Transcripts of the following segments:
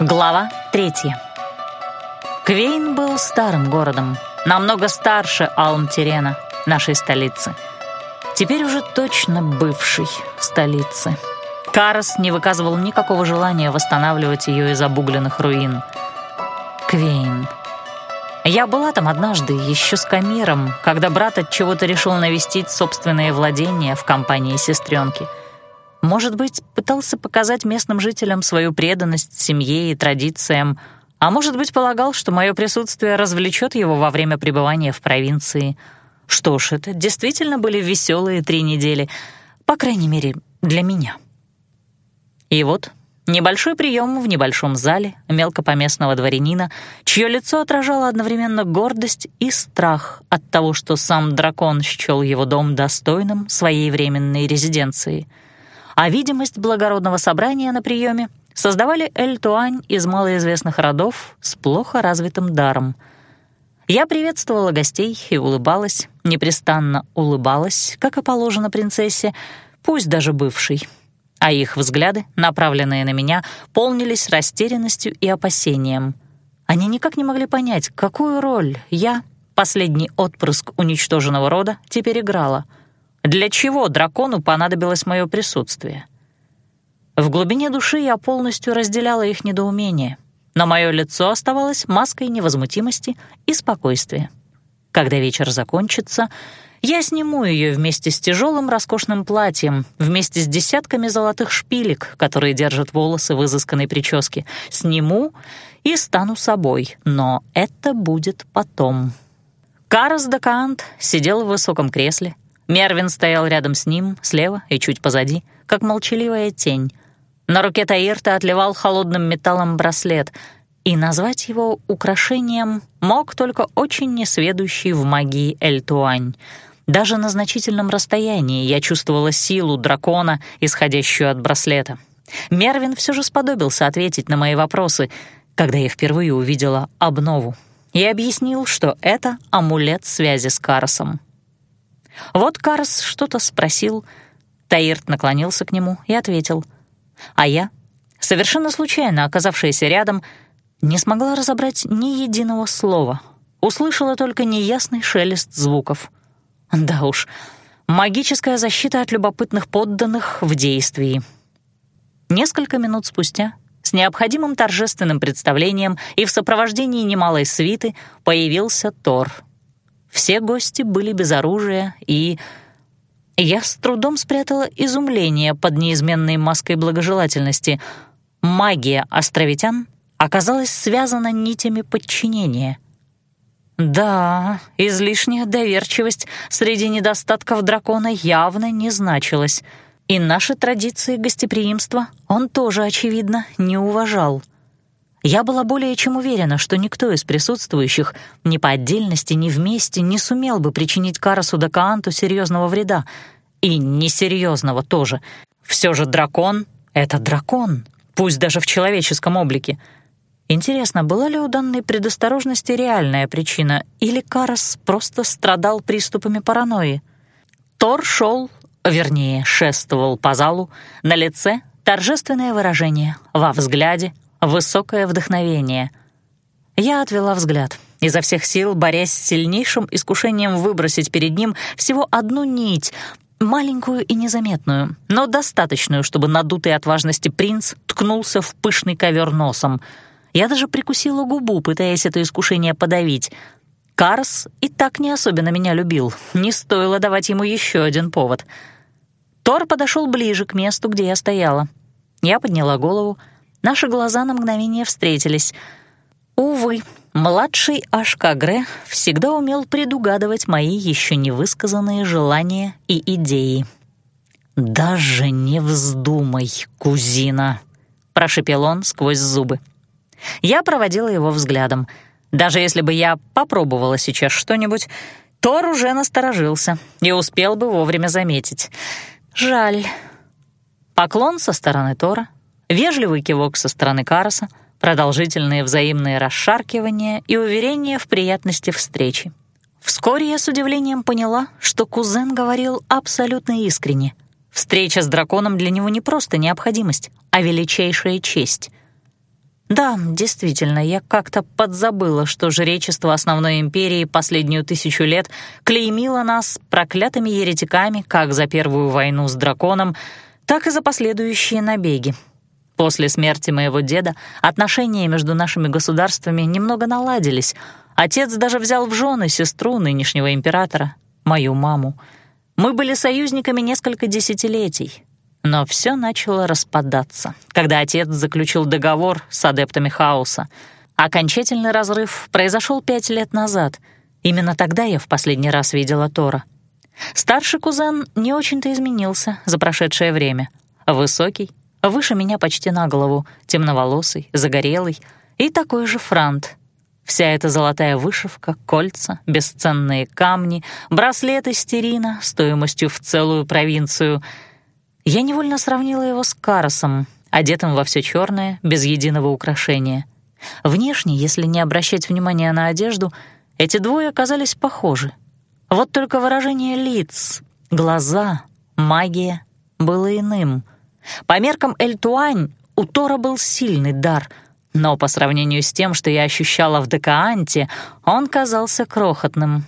Глава третья. Квейн был старым городом, намного старше Алмтирена, нашей столицы. Теперь уже точно бывшей столицы. Карас не выказывал никакого желания восстанавливать ее из обугленных руин. Квейн. Я была там однажды, еще с Камиром, когда брат от чего-то решил навестить собственные владения в компании сестренки. Может быть, пытался показать местным жителям свою преданность семье и традициям, а может быть, полагал, что мое присутствие развлечет его во время пребывания в провинции. Что ж, это действительно были веселые три недели, по крайней мере, для меня. И вот Небольшой прием в небольшом зале мелкопоместного дворянина, чье лицо отражало одновременно гордость и страх от того, что сам дракон счел его дом достойным своей временной резиденции. А видимость благородного собрания на приеме создавали Эль-Туань из малоизвестных родов с плохо развитым даром. Я приветствовала гостей и улыбалась, непрестанно улыбалась, как и положено принцессе, пусть даже бывшей — а их взгляды, направленные на меня, полнились растерянностью и опасением. Они никак не могли понять, какую роль я, последний отпрыск уничтоженного рода, теперь играла. Для чего дракону понадобилось мое присутствие? В глубине души я полностью разделяла их недоумение, но мое лицо оставалось маской невозмутимости и спокойствия. Когда вечер закончится, я сниму ее вместе с тяжелым роскошным платьем, вместе с десятками золотых шпилек, которые держат волосы в изысканной прическе. Сниму и стану собой, но это будет потом. Карас Дакаант сидел в высоком кресле. Мервин стоял рядом с ним, слева и чуть позади, как молчаливая тень. На руке Таирта отливал холодным металлом браслет, и назвать его украшением мог только очень несведущий в магии Эльтуань — даже на значительном расстоянии я чувствовала силу дракона, исходящую от браслета. Мервин все же сподобился ответить на мои вопросы, когда я впервые увидела обнову, и объяснил, что это амулет связи с Каросом. Вот Карос что-то спросил, Таирт наклонился к нему и ответил. А я, совершенно случайно оказавшаяся рядом, не смогла разобрать ни единого слова, услышала только неясный шелест звуков — да уж, магическая защита от любопытных подданных в действии. Несколько минут спустя с необходимым торжественным представлением и в сопровождении немалой свиты появился Тор. Все гости были без оружия, и я с трудом спрятала изумление под неизменной маской благожелательности. Магия островитян оказалась связана нитями подчинения — да, излишняя доверчивость среди недостатков дракона явно не значилась. И наши традиции гостеприимства он тоже, очевидно, не уважал. Я была более чем уверена, что никто из присутствующих ни по отдельности, ни вместе не сумел бы причинить Карасу Дакаанту серьезного вреда. И несерьезного тоже. Все же дракон — это дракон, пусть даже в человеческом облике — Интересно, была ли у данной предосторожности реальная причина, или Карас просто страдал приступами паранойи? Тор шел, вернее, шествовал по залу, на лице торжественное выражение, во взгляде высокое вдохновение. Я отвела взгляд, изо всех сил борясь с сильнейшим искушением выбросить перед ним всего одну нить, маленькую и незаметную, но достаточную, чтобы надутый от важности принц ткнулся в пышный ковер носом — я даже прикусила губу, пытаясь это искушение подавить. Карс и так не особенно меня любил. Не стоило давать ему еще один повод. Тор подошел ближе к месту, где я стояла. Я подняла голову. Наши глаза на мгновение встретились. Увы, младший Ашкагре всегда умел предугадывать мои еще невысказанные желания и идеи. «Даже не вздумай, кузина», — прошепел он сквозь зубы. Я проводила его взглядом. Даже если бы я попробовала сейчас что-нибудь, Тор уже насторожился и успел бы вовремя заметить. Жаль. Поклон со стороны Тора, вежливый кивок со стороны Караса, продолжительные взаимные расшаркивания и уверения в приятности встречи. Вскоре я с удивлением поняла, что кузен говорил абсолютно искренне. Встреча с драконом для него не просто необходимость, а величайшая честь — Да, действительно, я как-то подзабыла, что жречество основной империи последнюю тысячу лет клеймило нас проклятыми еретиками как за первую войну с драконом, так и за последующие набеги. После смерти моего деда отношения между нашими государствами немного наладились. Отец даже взял в жены сестру нынешнего императора, мою маму. Мы были союзниками несколько десятилетий, но все начало распадаться, когда отец заключил договор с адептами хаоса. Окончательный разрыв произошел пять лет назад. Именно тогда я в последний раз видела Тора. Старший кузен не очень-то изменился за прошедшее время. Высокий, выше меня почти на голову, темноволосый, загорелый и такой же франт. Вся эта золотая вышивка, кольца, бесценные камни, браслеты стерина стоимостью в целую провинцию. Я невольно сравнила его с Каросом, одетым во все черное, без единого украшения. Внешне, если не обращать внимания на одежду, эти двое оказались похожи. Вот только выражение лиц, глаза, магия было иным — по меркам Эльтуань у Тора был сильный дар, но по сравнению с тем, что я ощущала в Декаанте, он казался крохотным.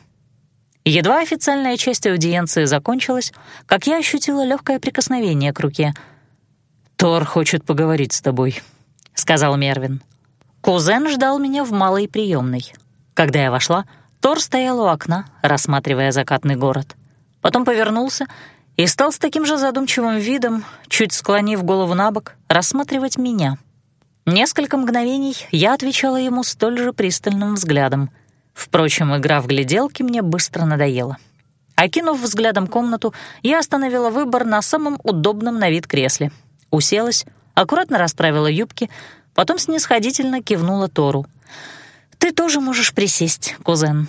Едва официальная часть аудиенции закончилась, как я ощутила легкое прикосновение к руке. «Тор хочет поговорить с тобой», — сказал Мервин. Кузен ждал меня в малой приемной. Когда я вошла, Тор стоял у окна, рассматривая закатный город. Потом повернулся и стал с таким же задумчивым видом, чуть склонив голову на бок, рассматривать меня. Несколько мгновений я отвечала ему столь же пристальным взглядом. Впрочем, игра в гляделки мне быстро надоела. Окинув взглядом комнату, я остановила выбор на самом удобном на вид кресле. Уселась, аккуратно расправила юбки, потом снисходительно кивнула Тору. «Ты тоже можешь присесть, кузен».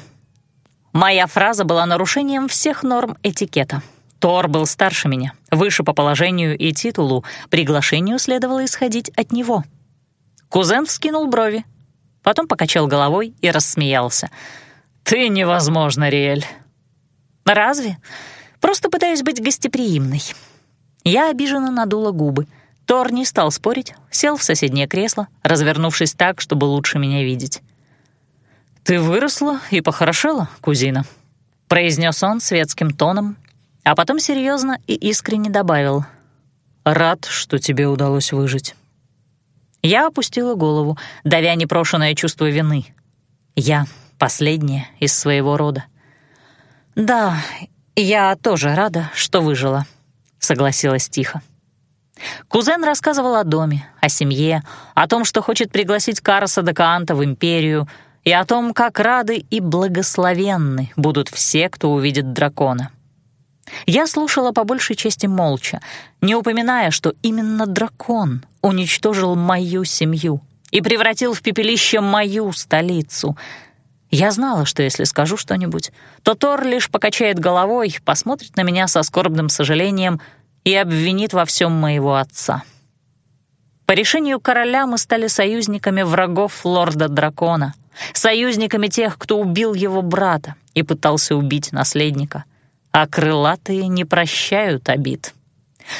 Моя фраза была нарушением всех норм этикета — Тор был старше меня, выше по положению и титулу, приглашению следовало исходить от него. Кузен вскинул брови, потом покачал головой и рассмеялся. «Ты невозможно, Риэль». «Разве? Просто пытаюсь быть гостеприимной». Я обиженно надула губы. Тор не стал спорить, сел в соседнее кресло, развернувшись так, чтобы лучше меня видеть. «Ты выросла и похорошела, кузина», — произнес он светским тоном, а потом серьезно и искренне добавил «Рад, что тебе удалось выжить». Я опустила голову, давя непрошенное чувство вины. Я последняя из своего рода. «Да, я тоже рада, что выжила», — согласилась тихо. Кузен рассказывал о доме, о семье, о том, что хочет пригласить Караса Декаанта в империю, и о том, как рады и благословенны будут все, кто увидит дракона. Я слушала по большей части молча, не упоминая, что именно дракон уничтожил мою семью и превратил в пепелище мою столицу. Я знала, что если скажу что-нибудь, то Тор лишь покачает головой, посмотрит на меня со скорбным сожалением и обвинит во всем моего отца. По решению короля мы стали союзниками врагов лорда-дракона, союзниками тех, кто убил его брата и пытался убить наследника — а крылатые не прощают обид.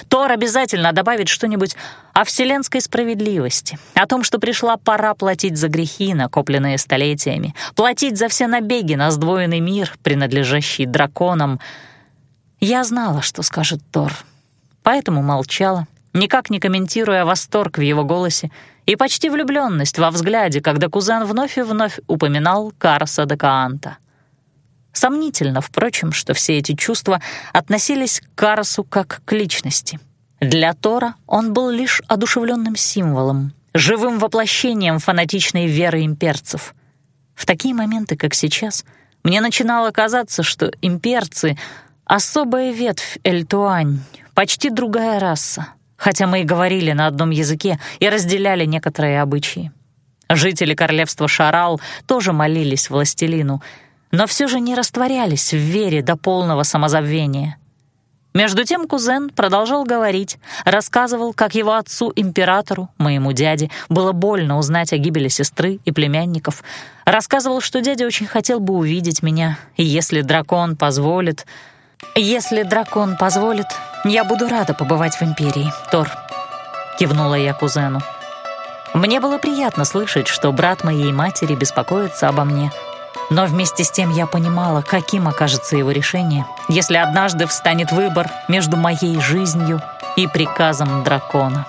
Тор обязательно добавит что-нибудь о вселенской справедливости, о том, что пришла пора платить за грехи, накопленные столетиями, платить за все набеги на сдвоенный мир, принадлежащий драконам. Я знала, что скажет Тор, поэтому молчала, никак не комментируя восторг в его голосе и почти влюбленность во взгляде, когда кузен вновь и вновь упоминал Карса Декаанта. Сомнительно, впрочем, что все эти чувства относились к Карасу как к личности. Для Тора он был лишь одушевленным символом, живым воплощением фанатичной веры имперцев. В такие моменты, как сейчас, мне начинало казаться, что имперцы — особая ветвь Эльтуань, почти другая раса, хотя мы и говорили на одном языке и разделяли некоторые обычаи. Жители королевства Шарал тоже молились властелину — но все же не растворялись в вере до полного самозабвения. Между тем кузен продолжал говорить, рассказывал, как его отцу-императору, моему дяде, было больно узнать о гибели сестры и племянников, рассказывал, что дядя очень хотел бы увидеть меня, и если дракон позволит... «Если дракон позволит, я буду рада побывать в Империи, Тор», — кивнула я кузену. Мне было приятно слышать, что брат моей матери беспокоится обо мне, но вместе с тем я понимала, каким окажется его решение, если однажды встанет выбор между моей жизнью и приказом дракона.